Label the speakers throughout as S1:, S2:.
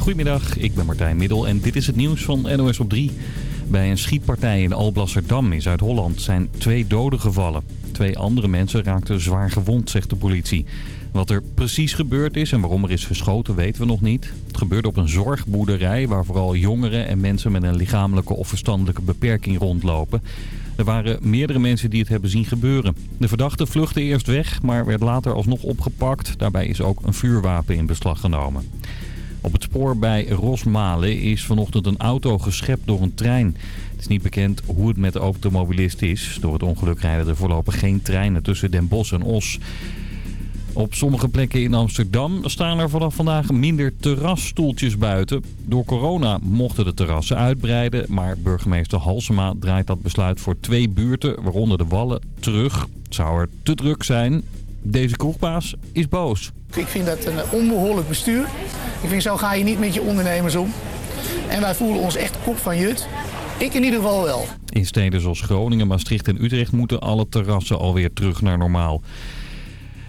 S1: Goedemiddag, ik ben Martijn Middel en dit is het nieuws van NOS op 3. Bij een schietpartij in Alblasserdam in Zuid-Holland zijn twee doden gevallen. Twee andere mensen raakten zwaar gewond, zegt de politie. Wat er precies gebeurd is en waarom er is geschoten weten we nog niet. Het gebeurde op een zorgboerderij waar vooral jongeren en mensen met een lichamelijke of verstandelijke beperking rondlopen. Er waren meerdere mensen die het hebben zien gebeuren. De verdachte vluchtte eerst weg, maar werd later alsnog opgepakt. Daarbij is ook een vuurwapen in beslag genomen. Op het spoor bij Rosmalen is vanochtend een auto geschept door een trein. Het is niet bekend hoe het met de automobilist is. Door het ongeluk rijden er voorlopig geen treinen tussen Den Bosch en Os. Op sommige plekken in Amsterdam staan er vanaf vandaag minder terrasstoeltjes buiten. Door corona mochten de terrassen uitbreiden, maar burgemeester Halsema draait dat besluit voor twee buurten, waaronder de Wallen, terug. Het zou er te druk zijn. Deze kroegbaas is boos.
S2: Ik vind dat een onbehoorlijk bestuur. Ik vind zo ga je niet met je ondernemers om. En wij voelen ons echt kop van jut. Ik in ieder geval wel.
S1: In steden zoals Groningen, Maastricht en Utrecht moeten alle terrassen alweer terug naar normaal.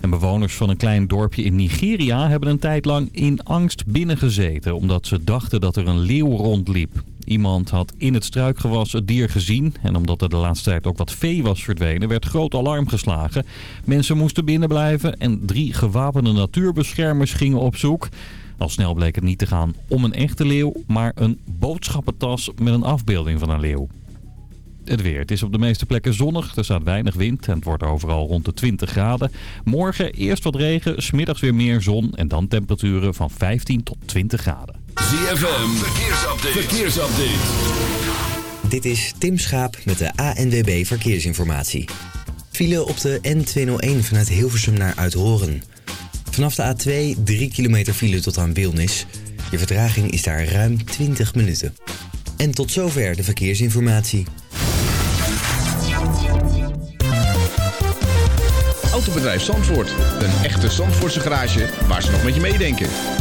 S1: En bewoners van een klein dorpje in Nigeria hebben een tijd lang in angst binnengezeten... omdat ze dachten dat er een leeuw rondliep. Iemand had in het struikgewas het dier gezien... en omdat er de laatste tijd ook wat vee was verdwenen... werd groot alarm geslagen. Mensen moesten binnenblijven en drie gewapende natuurbeschermers gingen op zoek... Al snel bleek het niet te gaan om een echte leeuw, maar een boodschappentas met een afbeelding van een leeuw. Het weer. Het is op de meeste plekken zonnig. Er staat weinig wind en het wordt overal rond de 20 graden. Morgen eerst wat regen, smiddags weer meer zon en dan temperaturen van 15 tot 20 graden.
S3: ZFM, verkeersupdate. verkeersupdate.
S4: Dit is Tim Schaap met de ANWB Verkeersinformatie. File op de N201 vanuit Hilversum naar Uithoren. Vanaf de A2 3 kilometer file tot aan Wilnis. Je vertraging is daar ruim 20 minuten. En tot zover de verkeersinformatie.
S5: Autobedrijf Zandvoort. Een echte Zandvoortse garage waar ze nog met je meedenken.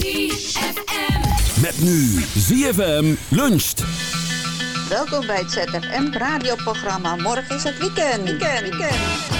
S6: ZFM.
S3: Met nu ZFM luncht.
S7: Welkom bij het ZFM radioprogramma. Morgen is het weekend. Weekend, weekend.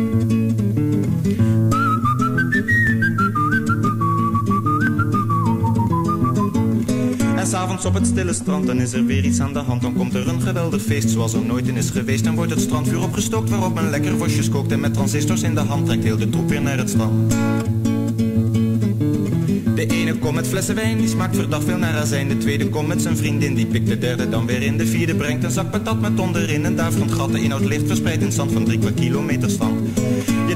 S8: Op het stille strand, dan is er weer iets aan de hand. Dan komt er een geweldig feest zoals er nooit in is geweest. Dan wordt het strandvuur opgestookt waarop men lekker worstjes kookt. En met transistors in de hand trekt heel de troep weer naar het strand. De ene komt met flessen wijn, die smaakt verdacht veel naar azijn. De tweede komt met zijn vriendin, die pikt de derde dan weer in. De vierde brengt een zak patat met onderin. En daar van gat de inhoud licht verspreid in zand van drie kwart kilometer stand.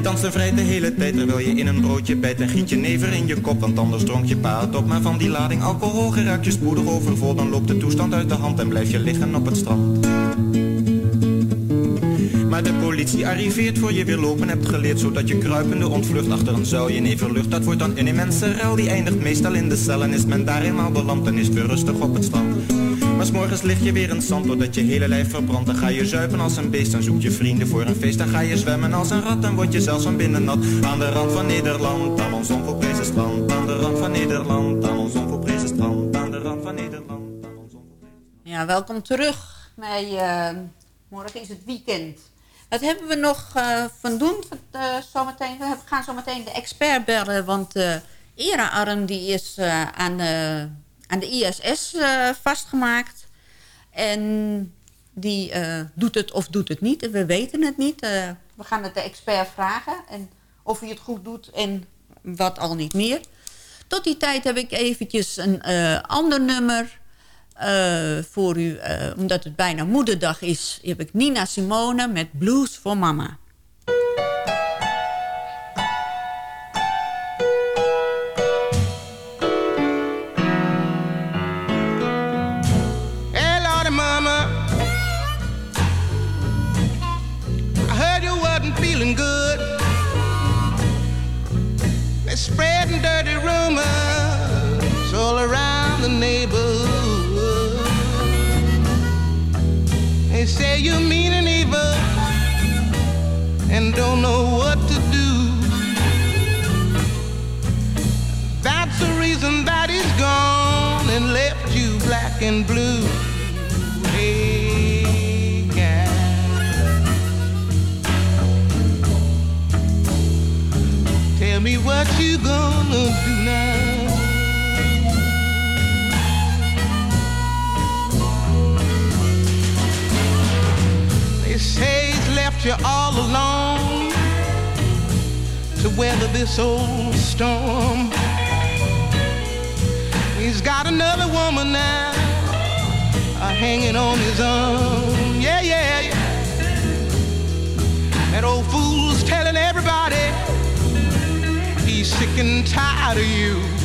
S8: Je danst en vrij de hele tijd terwijl je in een broodje bijt. En giet je never in je kop, want anders dronk je pa het op. Maar van die lading alcohol geraakt je spoedig overvol. Dan loopt de toestand uit de hand en blijf je liggen op het strand. Maar de politie arriveert voor je weer lopen hebt geleerd Zodat je kruipende ontvlucht achter een zuilje neverlucht Dat wordt dan een immense rel, die eindigt meestal in de cel En is men daar eenmaal beland, dan is weer rustig op het strand maar s'morgens lig je weer in zand doordat je hele lijf verbrandt. Dan ga je zuipen als een beest, dan zoek je vrienden voor een feest. Dan ga je zwemmen als een rat, dan word je zelfs van binnen nat. Aan de rand van Nederland, aan ons onvoorprezen strand. Aan de rand van Nederland, aan ons onvoorprezen strand. Aan de rand van Nederland, aan ons onvoorprezen
S6: Ja, welkom terug bij... Uh, morgen is het weekend. Wat hebben we nog uh, van doen? Uh, zometeen? We gaan zometeen de expert bellen, want uh, Era Arm die is aan de aan de ISS eh, vastgemaakt. En die uh, doet het of doet het niet. We weten het niet. Uh, we gaan het de expert vragen. En of hij het goed doet en wat al niet meer. Tot die tijd heb ik eventjes een ander nummer voor u. omdat het bijna moederdag is, heb ik Nina Simone met Blues voor Mama.
S9: You mean and evil and don't know what to do. That's the reason that he's gone and left you black and blue. Tell me what you gonna do They say he's left you all alone to weather this old storm. He's got another woman now uh, hanging on his arm. Yeah, yeah, yeah. That old fool's telling everybody he's sick and tired of you.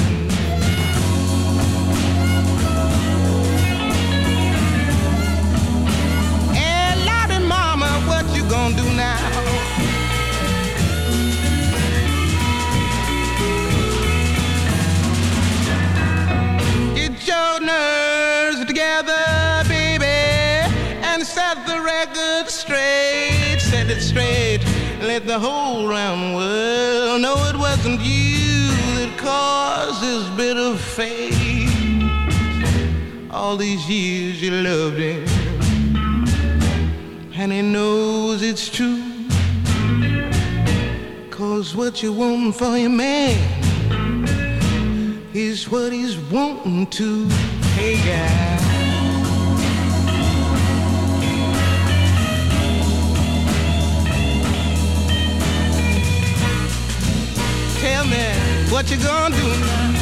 S9: Straight. Set it straight let the whole round world know it wasn't you that caused this bitter fate. All these years you loved him, and he knows it's true. Cause what you want for your man is what he's wanting to. Hey, guy. What you gonna do now.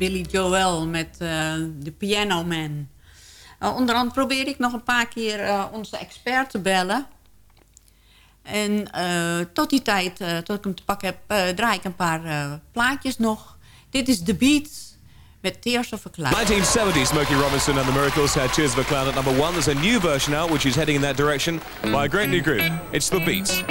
S6: Billy Joel met eh, de Piano Man. Uh, onderhand probeer ik nog een paar keer uh, onze expert te bellen. En tot die tijd, tot ik hem te pakken heb, draai ik een paar plaatjes nog. Dit is The Beats met Tears of a Cloud.
S10: 1970, Smokey Robinson and the Miracles had Tears of a Cloud at number one. There's a new version out which is heading in that direction by a great new group. It's The Beats.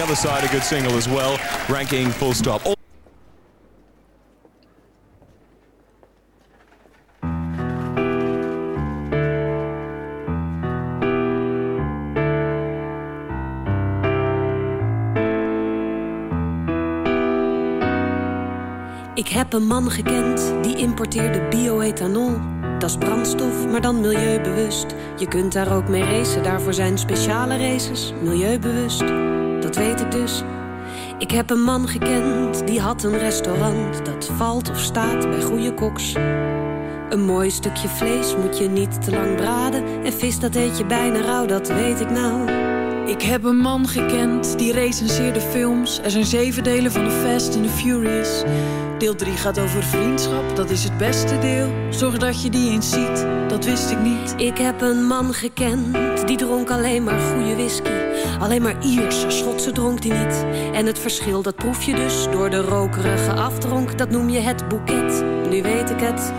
S10: The other side a good single as well, ranking full stop.
S11: Ik heb een man gekend die importeerde bioethanol. Dat is brandstof, maar dan milieubewust. Je kunt daar ook mee racen, daarvoor zijn speciale races, milieubewust dat weet ik dus. Ik heb een man gekend, die had een restaurant dat valt of staat bij goede koks. Een mooi stukje vlees moet je niet te lang braden. En vis dat eet je bijna rauw, dat weet ik nou.
S12: Ik heb een man gekend die recenseerde films. Er zijn zeven delen van The Fast and the Furious. Deel 3 gaat over vriendschap, dat is het beste deel. Zorg dat je die eens ziet, dat wist ik niet.
S11: Ik heb een man gekend, die dronk alleen maar goede whisky. Alleen maar Ierse, Schotse dronk die niet. En het verschil, dat proef je dus door de rokerige afdronk. Dat noem je het boeket, nu weet ik het.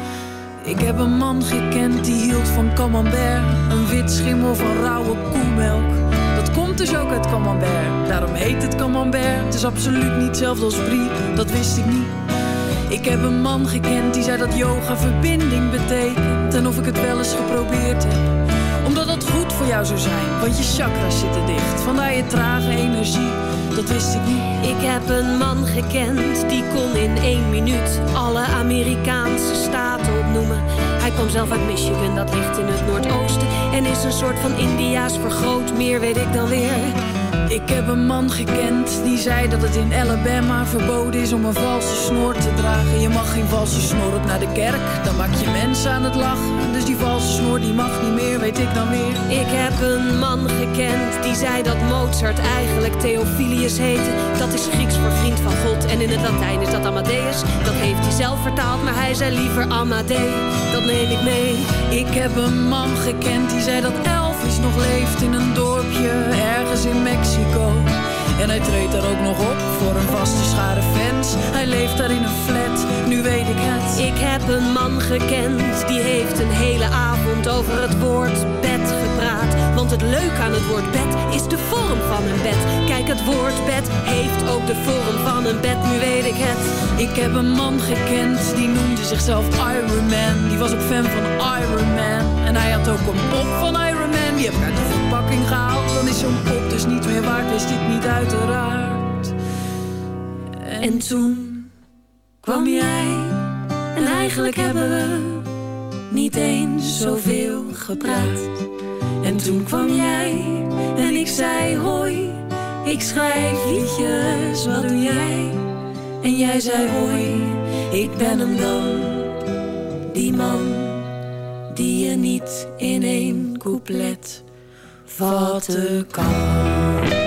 S12: Ik heb een man gekend die hield van camembert. Een wit schimmel van rauwe koemelk. Dat komt dus ook uit camembert. Daarom heet het camembert. Het is absoluut niet hetzelfde als brie, dat wist ik niet. Ik heb een man gekend die zei dat yoga verbinding betekent. En of ik het wel eens geprobeerd heb. Omdat dat goed voor jou zou zijn, want je chakras zitten dicht. Vandaar je trage energie, dat wist ik niet.
S11: Ik heb een man gekend die kon in één minuut alle Amerikaanse staten opnoemen. Hij kwam zelf uit Michigan, dat ligt in het Noordoosten. En is een soort van Indiaas vergroot, meer weet ik dan weer.
S13: Ik heb een man gekend die zei dat het in Alabama verboden is om een valse snor te dragen. Je mag geen valse snor op naar de kerk, dan maak je mensen aan het lachen. Dus die valse snor die mag niet meer, weet ik dan weer.
S11: Ik heb een man gekend die zei dat Mozart eigenlijk Theophilus heette. Dat is Grieks voor vriend van God en in het Latijn is dat Amadeus. Dat heeft hij zelf vertaald, maar hij zei liever Amadee. Dat neem ik mee.
S13: Ik heb een man gekend die zei dat Elvis nog leeft in een dorpje ergens in Mexico. En hij treedt daar ook nog op voor een vaste schare fans. Hij leeft daar in een flat, nu weet ik het.
S11: Ik heb een man gekend die heeft een hele avond over het woord bed gepraat. Want het leuke aan het woord bed is de vorm van een bed. Kijk, het woord bed heeft ook de vorm van een bed, nu weet ik het.
S13: Ik heb een man gekend die noemde zichzelf Iron Man. Die was ook fan van Iron Man. En hij had ook een pop van Iron Man. Die heb ik uit de verpakking gehaald. Dan is zo'n pop dus niet meer waard, wist ik niet uiteraard.
S11: En toen kwam jij en eigenlijk hebben we niet eens zoveel gepraat.
S13: En toen kwam jij en ik zei hoi. Ik schrijf liedjes, wat doe jij? En jij zei hoi, ik ben hem dan. Die man die je niet in één couplet vatten kan.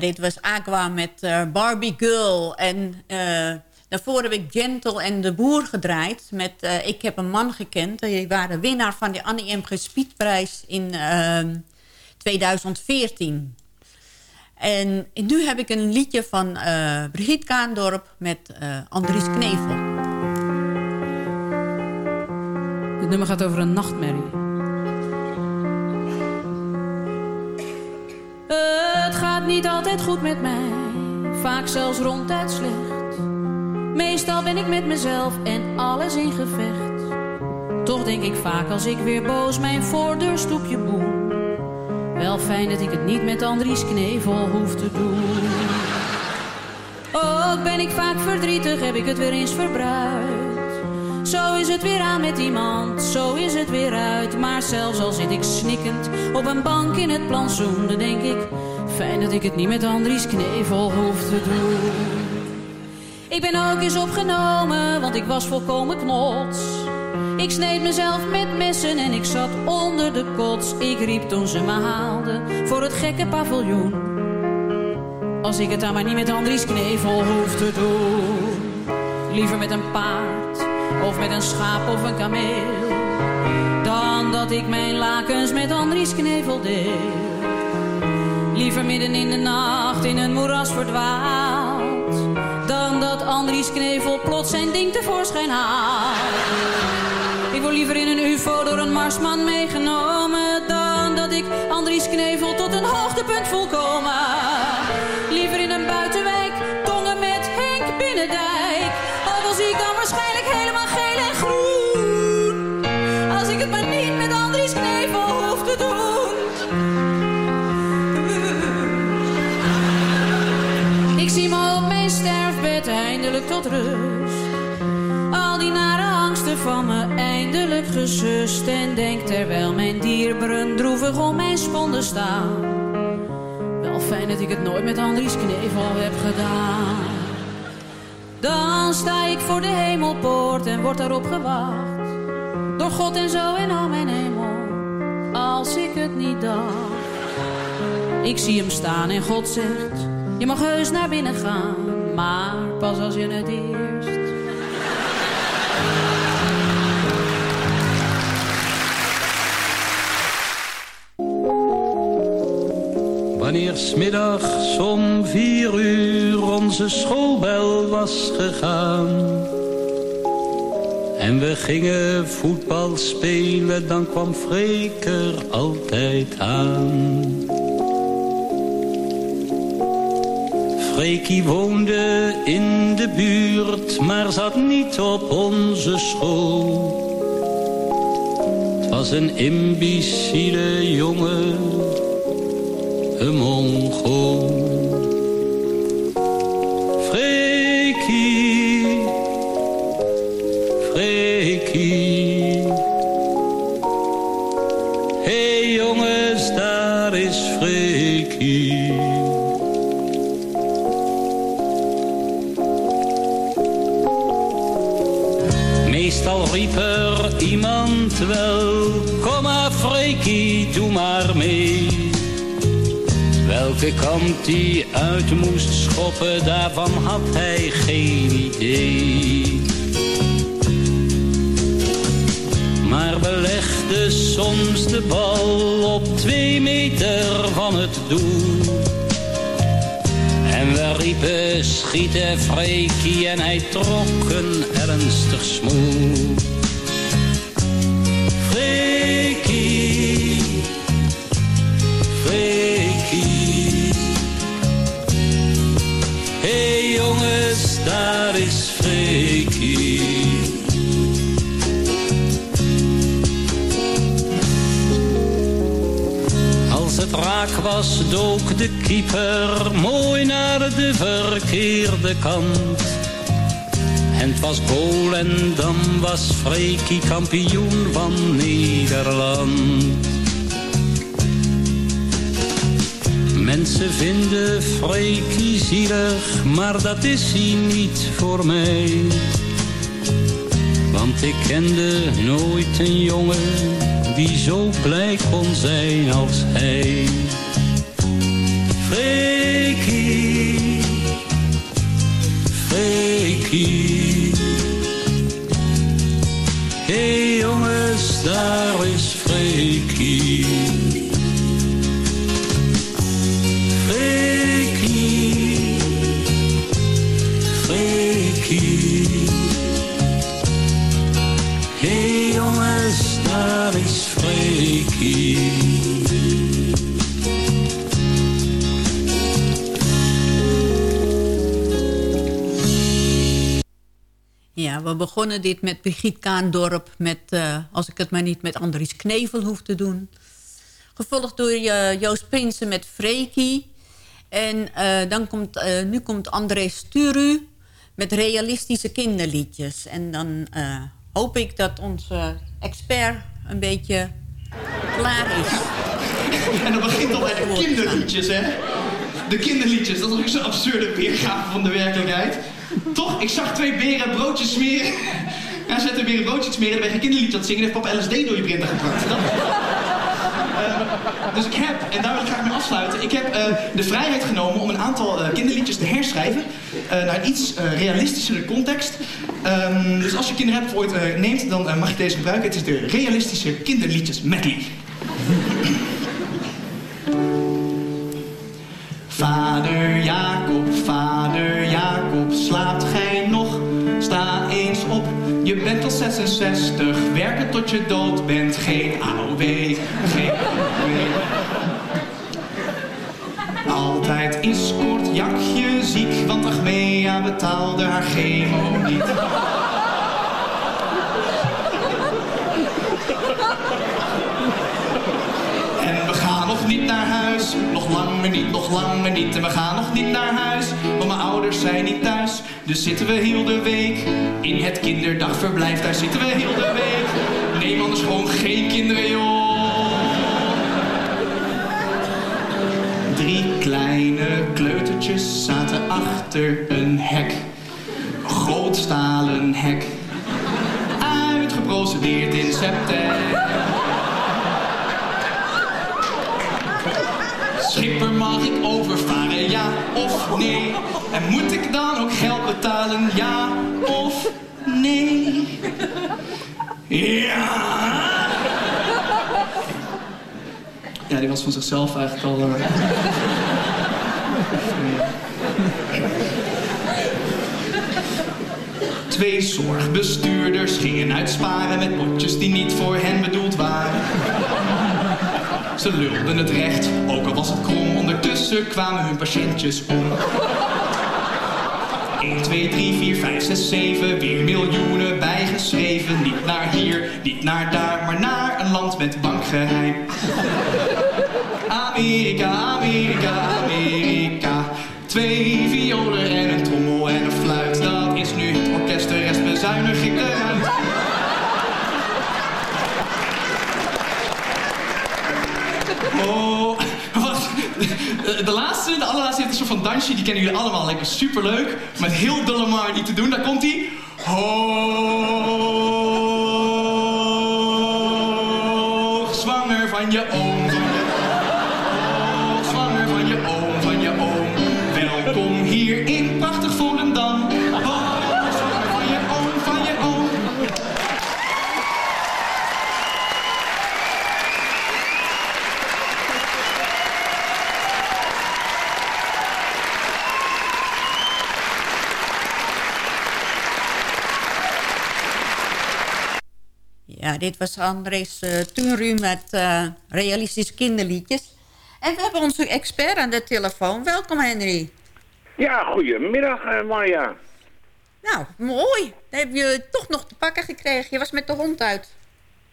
S6: Dit was Aqua met eh, Barbie Girl. En eh, daarvoor heb ik Gentle en de Boer gedraaid. Met eh, Ik heb een man gekend. Die waren winnaar van de Annie M. G. In ehm, 2014. En nu heb ik een liedje van Brigitte Kaandorp met Andries Knevel.
S12: Het nummer gaat over een nachtmerrie. Niet altijd goed met mij, vaak zelfs ronduit slecht. Meestal ben ik met mezelf en alles in gevecht. Toch denk ik vaak als ik weer boos mijn voordeurstoepje boem. Wel fijn dat ik het niet met Andries Knevel hoef te doen. Ook ben ik vaak verdrietig, heb ik het weer eens verbruikt. Zo is het weer aan met iemand, zo is het weer uit. Maar zelfs al zit ik snikkend op een bank in het plantsoen, dan denk ik... Fijn dat ik het niet met Andries Knevel hoef te doen. Ik ben ook eens opgenomen, want ik was volkomen knots. Ik sneed mezelf met messen en ik zat onder de kots. Ik riep toen ze me haalden voor het gekke paviljoen. Als ik het dan maar niet met Andries Knevel hoef te doen. Liever met een paard, of met een schaap of een kameel. Dan dat ik mijn lakens met Andries Knevel deel. Liever midden in de nacht in een moeras verdwaald. Dan dat Andries Knevel plots zijn ding tevoorschijn haalt. Ik word liever in een ufo door een marsman meegenomen. Dan dat ik Andries Knevel tot een hoogtepunt volkomen. Al die nare angsten van me eindelijk gesust. En denk terwijl mijn dierberen droevig om mijn sponden staan. Wel fijn dat ik het nooit met Andries Knevel heb gedaan. Dan sta ik voor de hemelpoort en word daarop gewacht. Door God en zo en al mijn hemel. Als ik het niet dacht. Ik zie hem staan en God zegt, je mag heus naar binnen gaan. Maar pas als je het eerst.
S14: Wanneer smiddags om vier uur onze schoolbel was gegaan. En we gingen voetbal spelen, dan kwam Freek altijd aan Freekie woonde in de buurt, maar zat niet op onze school Het was een imbeciele jongen een Mongool. Welke kant hij uit moest schoppen, daarvan had hij geen idee. Maar belegde soms de bal op twee meter van het doel. En we riepen schieten Freekie en hij trok een ernstig smoel. Dook de keeper mooi naar de verkeerde kant. En het was goal en dan was Freekie kampioen van Nederland. Mensen vinden Freekie zielig, maar dat is hij niet voor mij. Want ik kende nooit een jongen die zo blij kon zijn als hij. Freekie. Hé hey jongens, daar is Freekie.
S6: We begonnen dit met Brigitte Kaandorp. Met, eh, als ik het maar niet met Andries Knevel hoef te doen. Gevolgd door eh, Joost Prinsen met Freekie. En eh, dan komt, nu komt André Sturu met realistische kinderliedjes. En dan hoop ik dat onze expert een beetje klaar is.
S15: En dat begint al bij de kinderliedjes, hè? De kinderliedjes, dat is ook zo'n absurde weergave van de werkelijkheid. Toch? Ik zag twee beren broodjes smeren. Ja, ze zetten beren broodjes smeren, dan ben je aan het zingen... en heeft papa LSD door je printer gebracht. Eh, dus ik heb, en daar wil ik graag mee afsluiten... ik heb eh, de vrijheid genomen om een aantal eh, kinderliedjes te herschrijven... naar een iets realistischere context. Ehm, dus als je kinderen hebt of ooit neemt, dan mag je deze gebruiken. Het is de realistische kinderliedjes medley. Vader Jacob, je bent al 66, werken tot je dood bent. Geen AOW, geen AOW. Altijd is kort jakje ziek, want Achmea betaalde haar chemo niet. En we gaan nog niet naar huis, nog langer niet, nog langer niet. En we gaan nog niet naar huis, want mijn ouders zijn niet thuis. Dus zitten we heel de week in het kinderdagverblijf. Daar zitten we heel de week. Neem anders gewoon geen kinderen, joh. Drie kleine kleutertjes zaten achter een hek. Een groot stalen hek. Uitgeprocedeerd in september. Schipper, mag ik overvaren, ja of nee? En moet ik dan ook geld betalen, ja of nee? Ja! Ja, die was van zichzelf eigenlijk al... eh. Twee zorgbestuurders gingen uitsparen met potjes die niet voor hen bedoeld waren. Ze lulden het recht, ook al was het krom. Ondertussen kwamen hun patiëntjes om. 1, 2, 3, 4, 5, 6, 7, weer miljoenen bijgeschreven. Niet naar hier, niet naar daar, maar naar een land met bankgeheim. Amerika, Amerika, Amerika. Twee violen en een trommel en een fluit. Dat is nu het orkest, de rest bezuinig ik eruit. Oh, wacht. De, laatste, de allerlaatste heeft een soort van dansje. Die kennen jullie allemaal. Lekker superleuk. Met heel dulle maar niet te doen. Daar komt hij. Hoog
S6: dit was Andres uh, Tunru met eh, realistische kinderliedjes. En we hebben onze expert aan de telefoon. Welkom, Henry.
S16: Ja, goedemiddag uh, Marja.
S6: Nou, mooi. Dan heb je toch nog te pakken gekregen. Je was met de hond uit.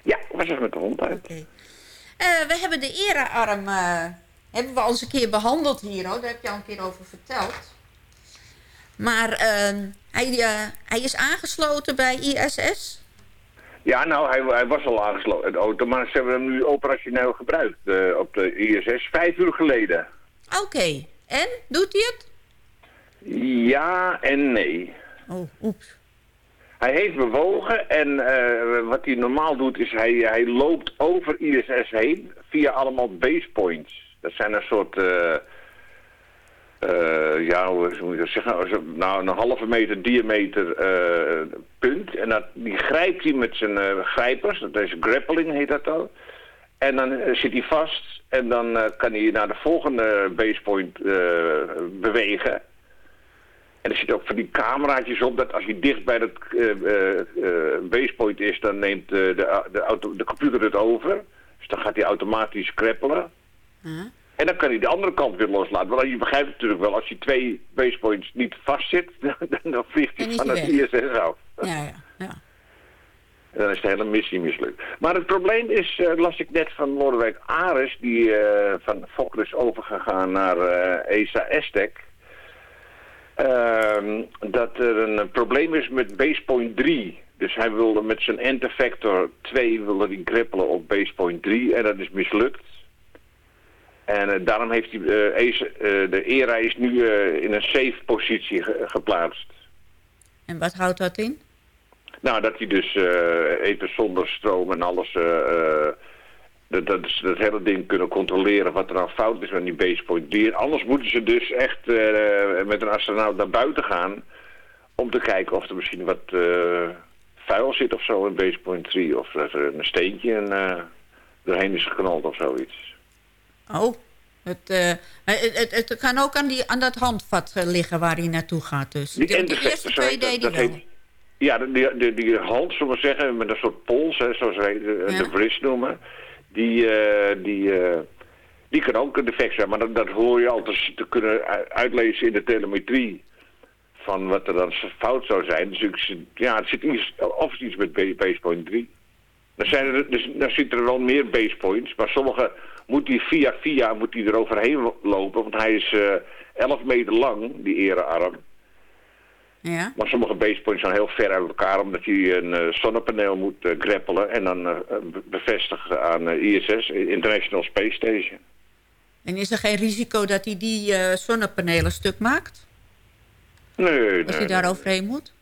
S16: Ja, ik was er met de hond uit.
S6: Okay. we hebben de erearm hebben we al eens een keer behandeld hier. Hoor. Daar heb je al een keer over verteld. Maar ehm, hij, hij is aangesloten bij ISS.
S16: Ja, nou, hij, hij was al aangesloten, de auto, maar ze hebben hem nu operationeel gebruikt uh, op de ISS vijf uur geleden.
S6: Oké, okay. en? Doet hij het?
S16: Ja en nee.
S6: Oh, oeps.
S16: Hij heeft bewogen en eh, wat hij normaal doet is hij, hij loopt over ISS heen via allemaal base points. Dat zijn een soort, eh, eh, ja hoe moet je dat zeggen, nou een halve meter diameter eh, punt. En dat, die grijpt hij met zijn eh, grijpers, dat is grappling heet dat dan. En dan zit hij vast en dan kan hij naar de volgende basepoint bewegen. En er zitten ook van die cameraatjes op dat als hij dicht bij dat basepoint is, dan neemt de, de, auto, de computer het over. Dus dan gaat hij automatisch kreppelen. En dan kan hij de andere kant weer loslaten. Want je begrijpt natuurlijk wel, als hij twee basepoints niet vastzit, dan, dan vliegt hij van het ISS af.
S6: Ja, ja, ja.
S16: En dan is de hele missie mislukt. Maar het probleem is, eh, las ik net van Lodewijk Ares, die eh, van Fokker is overgegaan naar eh, ESA Aztec. Ehm, dat er een probleem is met basepoint 3. Dus hij wilde met zijn antifactor 2 wilde hij grippelen op basepoint 3 en dat is mislukt. En eh, daarom heeft hij, eh, ESA, eh, de ERA is nu eh, in een safe positie ge- geplaatst.
S6: En wat houdt dat in?
S16: Nou, dat hij dus eh, even zonder stroom en alles... eh, eh, dat, dat, is- dat hele ding kunnen controleren wat er nou fout is met die basepoint 3. Anders moeten ze dus echt eh, met een astronaut naar buiten gaan... om te kijken of er misschien wat eh, vuil zit of zo in basepoint 3. Of dat er een steentje en, eh, doorheen is geknald of zoiets.
S6: Oh, het, eh, het, het, het kan ook aan, die, aan dat handvat eh, liggen waar hij naartoe gaat dus.
S16: Die
S6: de, eerste twee deed hij wel.
S16: Ja, die, die, die hand, zullen we zeggen, met een soort pols, hè, zoals wij de,
S6: Ja.
S16: de noemen, die, eh, die, die kan ook een defect zijn. Maar dat, dat hoor je altijd te kunnen uitlezen in de telemetrie van wat er dan fout zou zijn. Dus ik, ja, het zit iets, of iets met ba- basepoint 3. Dan, zijn er, dus, dan zitten er wel meer basepoints, maar sommige moet hij via via moet hij er overheen lopen, want hij is eh 11 meter lang, die erearm.
S6: Ja.
S16: Maar sommige basepoints zijn heel ver uit elkaar omdat je een eh, zonnepaneel moet eh, greppelen en dan eh, be- bevestigen aan eh, ISS, International Space Station.
S6: En is er geen risico dat hij die eh, zonnepanelen stuk maakt?
S16: Nee, nee,
S6: Als hij
S16: nee,
S6: daar overheen moet?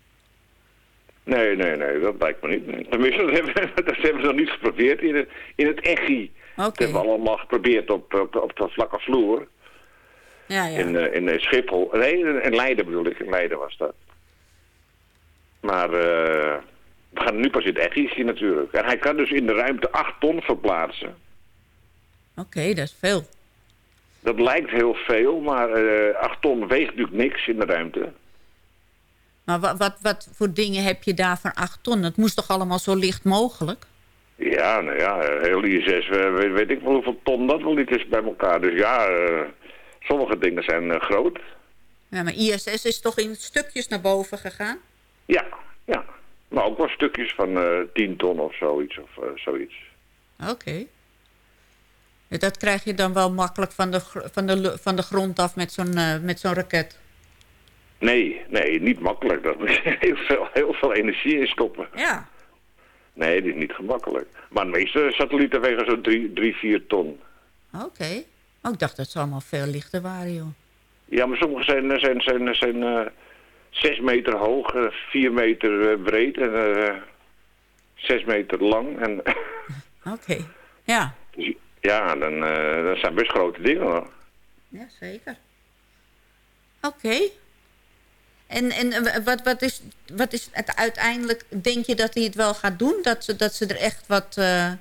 S16: nee, nee, nee, dat lijkt me niet. Tenminste, dat hebben, dat hebben ze nog niet geprobeerd in het, in het EGI. Dat hebben we allemaal geprobeerd op, op, op de vlakke vloer
S6: Ja, ja.
S16: in, eh, in eh, Schiphol. Nee, in, Leiden bedoel ik, in Leiden was dat. Maar eh, we gaan nu pas in het EGI zien natuurlijk. En hij kan dus in de ruimte 8 ton verplaatsen.
S6: Oké, dat is veel.
S16: Dat lijkt heel veel, maar eh 8 ton weegt natuurlijk niks in de ruimte.
S6: Maar wat, wat, wat voor dingen heb je daar van 8 ton? Het moest toch allemaal zo licht mogelijk?
S16: Ja, nou ja, heel ISS, eh, weet, weet ik wel hoeveel ton dat wel niet is bij elkaar. Dus ja, eh, sommige dingen zijn eh, groot.
S6: Ja, maar ISS is toch in stukjes naar boven gegaan?
S16: Ja, ja. Maar ook wel stukjes van eh 10 ton of zoiets. Of, zoiets.
S6: Oké. Dat krijg je dan wel makkelijk van de, van de, van de grond af met zo'n met zo'n raket.
S16: Nee, nee, niet makkelijk. Dat moet je heel veel, heel veel energie in stoppen.
S6: Ja.
S16: Nee, die is niet gemakkelijk. Maar de meeste satellieten wegen zo'n 3, 4 ton.
S6: Oké. Oh, ik dacht dat ze allemaal veel lichter waren, joh.
S16: Ja, maar sommige zijn, zijn, zijn, zijn eh 6 meter hoog, eh, 4 meter eh, breed en eh 6 meter lang. En
S6: Oké. Ja.
S16: dus ja, dan, eh, dat zijn best grote dingen hoor.
S6: Ja, zeker. Oké. En, en wat, wat, is, wat is het uiteindelijk... Denk je dat hij het wel gaat doen? Dat ze, dat ze er echt wat eh,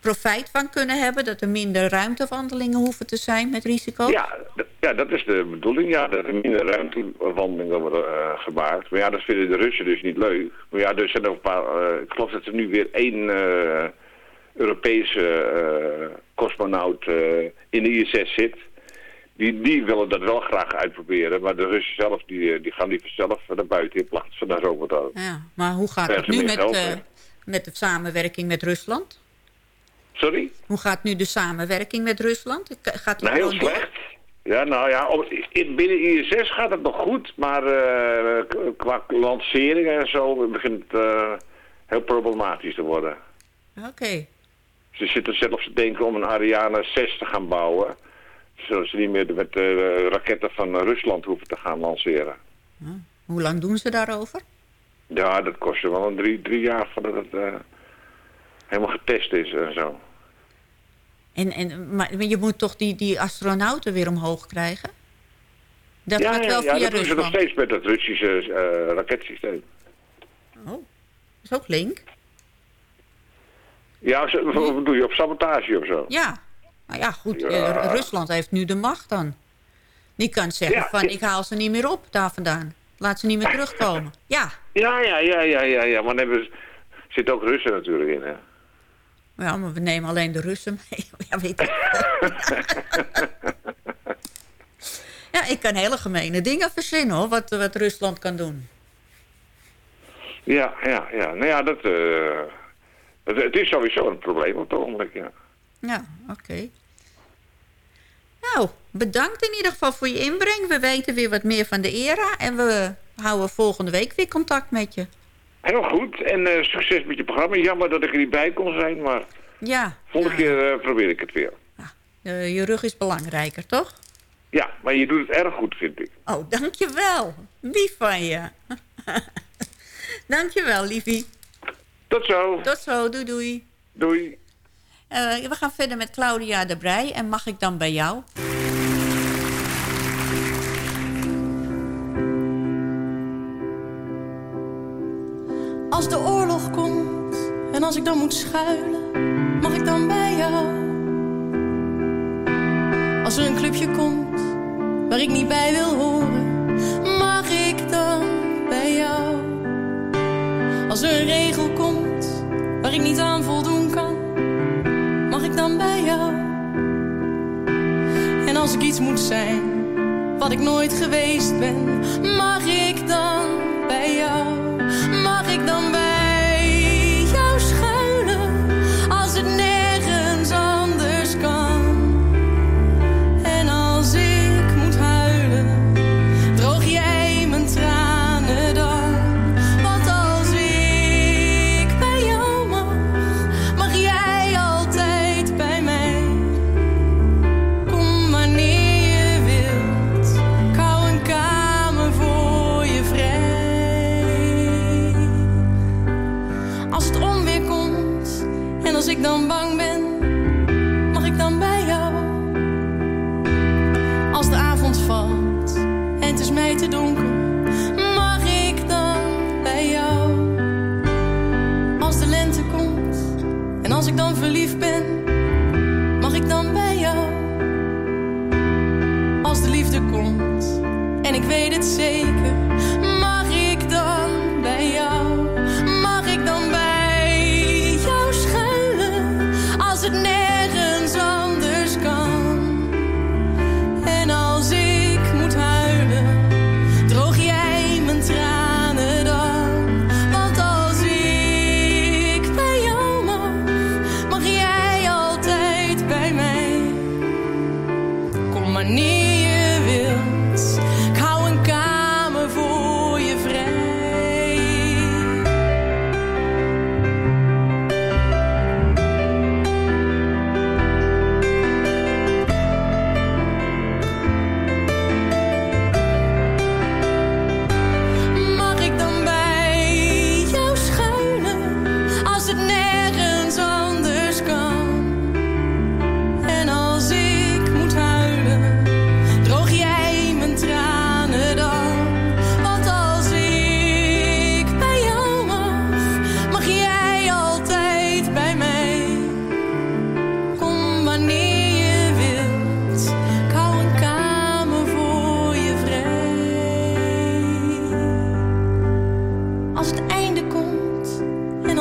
S6: profijt van kunnen hebben? Dat er minder ruimtewandelingen hoeven te zijn met risico?
S16: Ja, ja, dat is de bedoeling. Ja, dat er minder ruimtewandelingen worden eh, gemaakt. Maar ja, dat vinden de Russen dus niet leuk. Maar ja, er zijn ook een paar... eh, ik geloof dat er nu weer één Europese cosmonaut in de ISS zit. Die, die willen dat wel graag uitproberen. Maar de Russen zelf, die, eh, die gaan liever zelf naar buiten in plaats van naar zo'n
S6: Ja, maar hoe gaat het nu met, eh, met de samenwerking met Rusland?
S16: Sorry?
S6: Hoe gaat nu de samenwerking met Rusland? Gaat die
S16: Nou, heel slecht. Ja, nou ja, op- in, binnen ISS gaat het nog goed, maar eh, qua lanceringen en zo begint het eh, heel problematisch te worden.
S6: Oké.
S16: Ze zitten zelfs te denken om een Ariane 6 te gaan bouwen, zodat ze niet meer met eh, raketten van Rusland hoeven te gaan lanceren.
S6: Hoe lang doen ze daarover?
S16: Ja, dat kostte wel een drie, drie jaar voordat het eh, helemaal getest is en zo.
S6: En, en, maar je moet toch die, die astronauten weer omhoog krijgen? Dat
S16: ja,
S6: gaat
S16: ja,
S6: wel
S16: ja,
S6: via
S16: dat doen ze nog steeds met het Russische eh, raketsysteem.
S6: Oh, is ook link.
S16: Ja, wat doe je op sabotage of zo?
S6: Ja. Nou ja, goed.
S16: Ja.
S6: eh, Rusland heeft nu de macht dan. Die kan zeggen
S16: Ja,
S6: van ik haal ze niet meer op daar vandaan. Laat ze niet meer terugkomen. Ja,
S16: Ja, ja, ja, ja, ja, ja. Maar ze- zitten ook Russen natuurlijk in, hè?
S6: ja, maar we nemen alleen de Russen mee. Ja, weet ik. ja, ik kan hele gemene dingen verzinnen hoor, wat, wat Rusland kan doen.
S16: Ja, ja, ja. Nou ja, dat, eh, het, het is sowieso een probleem op het ogenblik, ja.
S6: Ja, oké. Nou, bedankt in ieder geval voor je inbreng. We weten weer wat meer van de era. En we houden volgende week weer contact met je.
S16: Heel goed. En eh, succes met je programma. Jammer dat ik er niet bij kon zijn, maar
S6: Ja,
S16: volgende keer eh, probeer ik het weer.
S6: eh, je rug is belangrijker, toch?
S16: Ja, maar je doet het erg goed, vind ik.
S6: Oh, dankjewel. Lief van je. dankjewel, liefie.
S16: Tot zo.
S6: Tot zo, doei doei.
S16: Doei.
S6: Eh, we gaan verder met Claudia de Brij. En mag ik dan bij jou?
S17: Als de oorlog komt en als ik dan moet schuilen, mag ik dan bij jou? Als er een clubje komt waar ik niet bij wil horen, mag ik dan bij jou? Als er een regel komt waar ik niet aan voldoen bij jou? En als ik iets moet zijn wat ik nooit geweest ben, mag ik dan bij jou?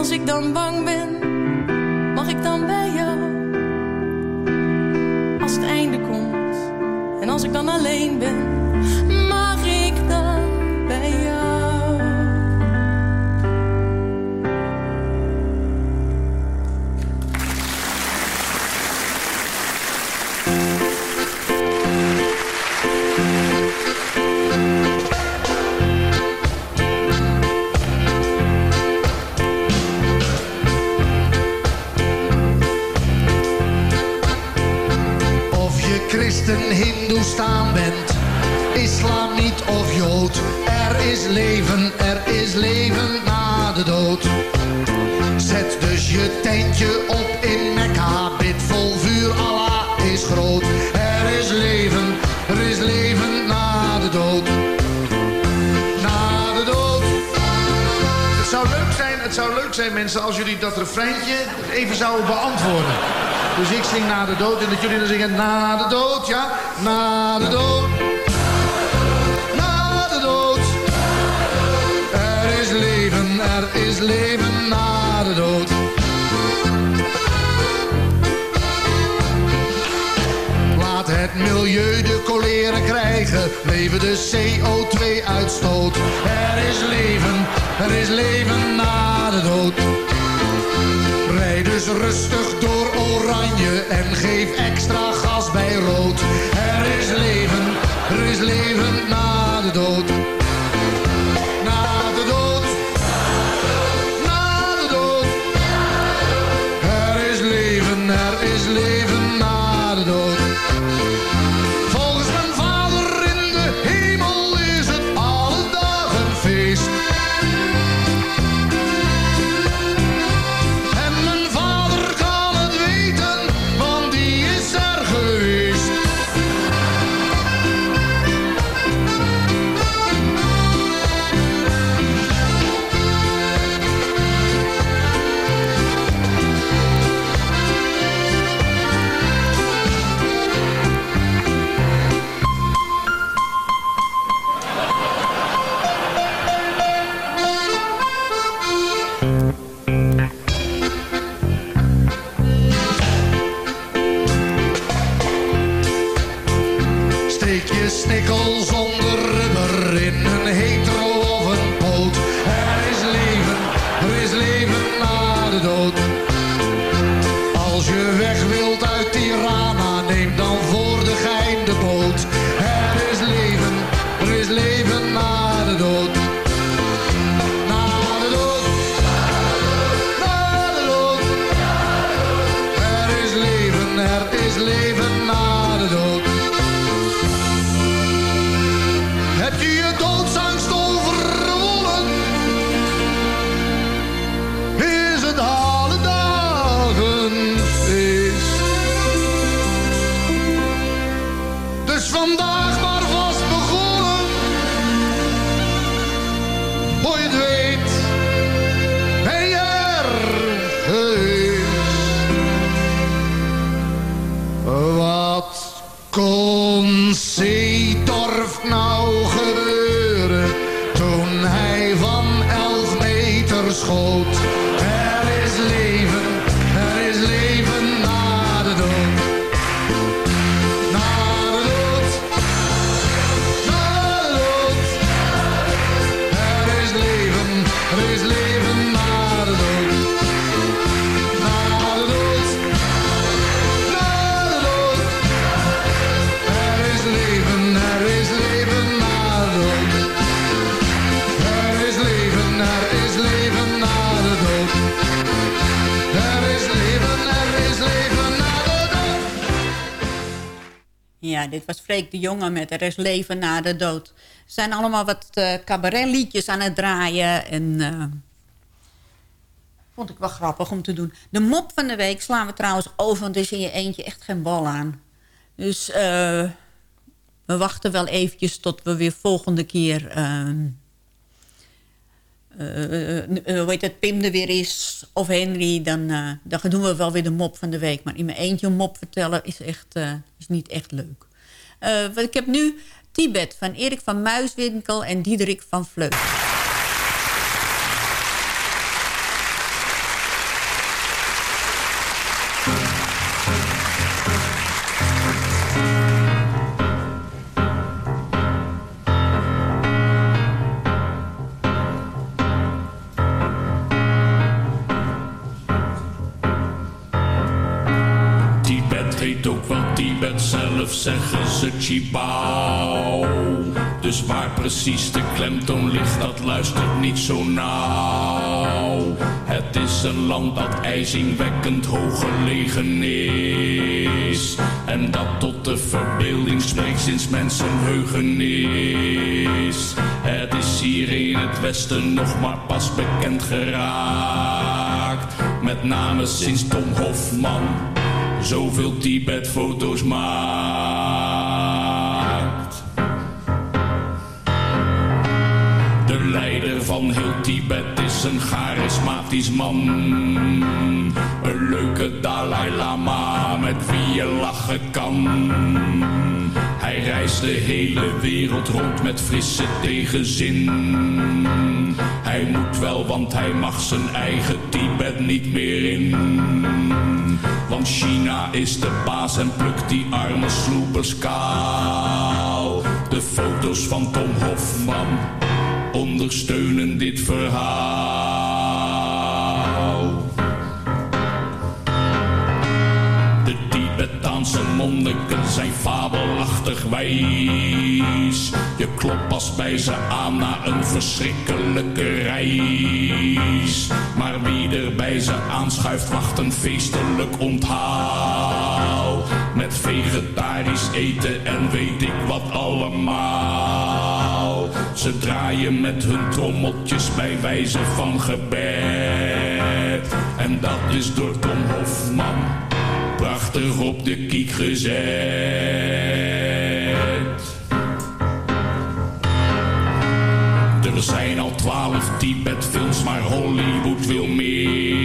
S17: Als ik dan bang ben,
S18: refreintje even zouden beantwoorden. Dus ik zing na de dood en dat jullie dan zingen na de dood, ja? Na de dood.
S19: Na de dood. Er is leven, er is leven na de dood. Laat het milieu de koleren krijgen, leven de CO2-uitstoot. Er is leven, er is leven na de dood. Dus rustig door oranje en geef extra gas bij rood. Er is leven, er is leven na de dood.
S6: Dit was Freek de Jonge met Er is leven na de dood. Er zijn allemaal wat eh cabaretliedjes aan het draaien. En eh, vond ik wel grappig om te doen. De mop van de week slaan we trouwens over, want er is in je eentje echt geen bal aan. Dus eh, we wachten wel eventjes tot we weer volgende keer... eh, hoe heet het, Pim er weer is, of Henry, dan, eh, dan doen we wel weer de mop van de week. Maar in mijn eentje een mop vertellen is, echt, is niet echt leuk. Eh, want ik heb nu Tibet van Erik van Muiswinkel en Diederik van Vleut.
S20: Zelf zeggen ze Chibao. Dus waar precies de klemtoon ligt, dat luistert niet zo nauw. Het is een land dat ijzingwekkend hoog gelegen is. En dat tot de verbeelding spreekt sinds mensenheugenis. Het is hier in het westen nog maar pas bekend geraakt. Met name sinds Tom Hofman zoveel Tibet-foto's maakt. Van heel Tibet is een charismatisch man. Een leuke Dalai Lama met wie je lachen kan. Hij reist de hele wereld rond met frisse tegenzin. Hij moet wel, want hij mag zijn eigen Tibet niet meer in. Want China is de baas en plukt die arme sloepers kaal. De foto's van Tom Hofman ondersteunen dit verhaal. De Tibetaanse monniken zijn fabelachtig wijs. Je klopt pas bij ze aan na een verschrikkelijke reis. Maar wie er bij ze aanschuift, wacht een feestelijk onthaal. Met vegetarisch eten en weet ik wat allemaal. Ze draaien met hun trommeltjes bij wijze van gebed. En dat is door Tom Hofman prachtig op de kiek gezet. Er zijn al twaalf Tibet-films, maar Hollywood wil meer.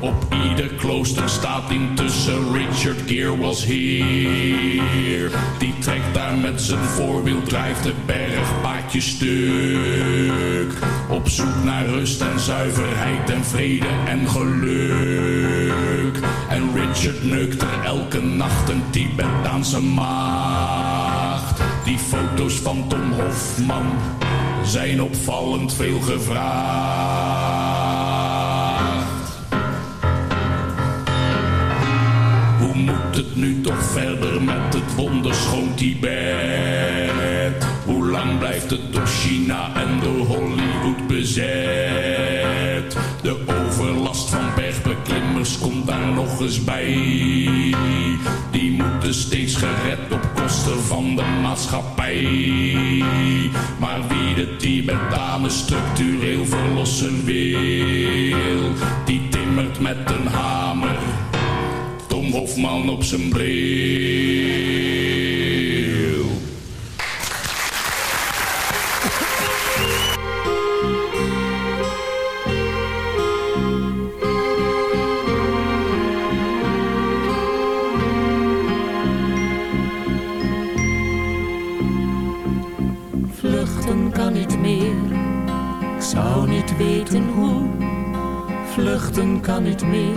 S20: Op ieder klooster staat intussen Richard Gere was hier. Die trekt daar met zijn voorwiel, drijft de bergpaadjes stuk. Op zoek naar rust en zuiverheid en vrede en geluk. En Richard neukt er elke nacht een Tibetaanse maagd. Die foto's van Tom Hofman zijn opvallend veel gevraagd. Moet het nu toch verder met het wonderschoon Tibet? Hoe lang blijft het door China en door Hollywood bezet? De overlast van bergbeklimmers komt daar nog eens bij. Die moeten steeds gered op kosten van de maatschappij. Maar wie de Tibetanen structureel verlossen wil, die timmert met een hamer. Hofman op zijn bril.
S21: Vluchten kan niet meer, ik zou niet weten hoe. Vluchten kan niet meer,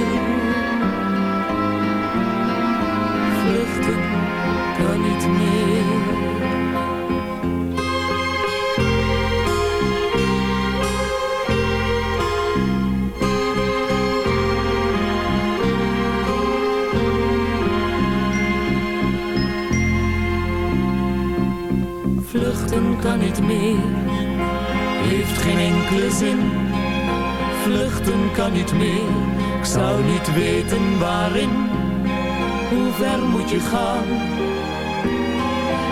S21: Vluchten kan niet meer, heeft geen enkele zin. Vluchten kan niet meer, ik zou niet weten waarin. Hoe ver moet je gaan?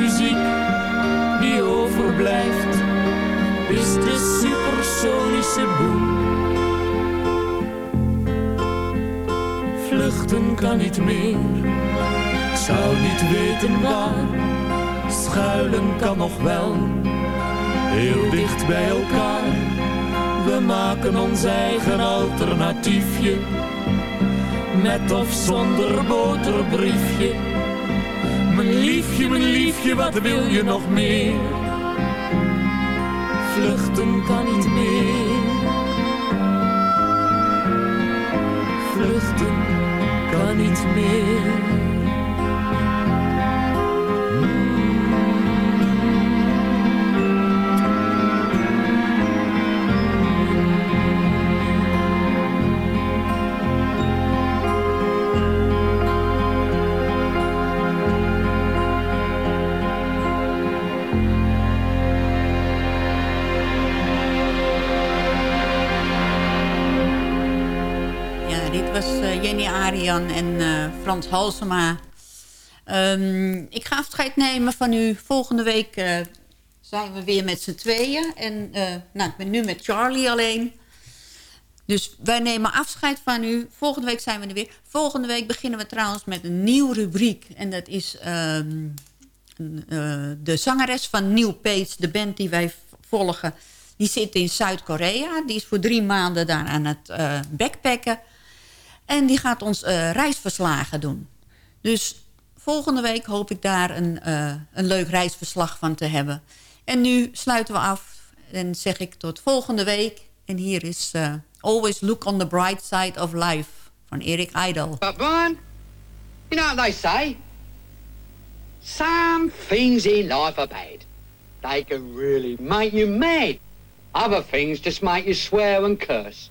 S21: Muziek die overblijft is de supersonische boem. Vluchten kan niet meer, ik zou niet weten waar. Schuilen kan nog wel, heel dicht bij elkaar. We maken ons eigen alternatiefje, met of zonder boterbriefje. Mijn liefje, mijn liefje, wat wil je nog meer? Vluchten kan niet meer. Vluchten kan niet meer.
S6: Jenny Arian en eh, Frans Halsema. Ehm, ik ga afscheid nemen van u. Volgende week eh, zijn we weer met z'n tweeën. En eh, nou, ik ben nu met Charlie alleen. Dus wij nemen afscheid van u. Volgende week zijn we er weer. Volgende week beginnen we trouwens met een nieuwe rubriek. En dat is ehm, eh, de zangeres van New Page, de band die wij volgen. Die zit in Zuid-Korea. Die is voor drie maanden daar aan het backpacken. En die gaat ons eh, reisverslagen doen. Dus volgende week hoop ik daar een, eh, een leuk reisverslag van te hebben. En nu sluiten we af en zeg ik tot volgende week. En hier is eh, Always Look on the Bright Side of Life van Erik Idle.
S22: But Brian, you know what they say? Some things in life are bad. They can really make you mad. Other things just make you swear and curse.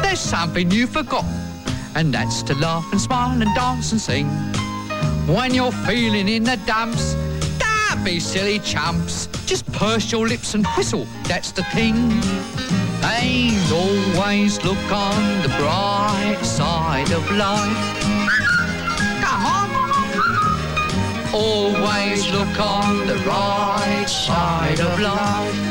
S22: there's something you forgot, and that's to laugh and smile and dance and sing. When you're feeling in the dumps, don't be silly chumps. Just purse your lips and whistle, that's the thing. And always look on the bright side of life. Come on. Always look on the right side of life.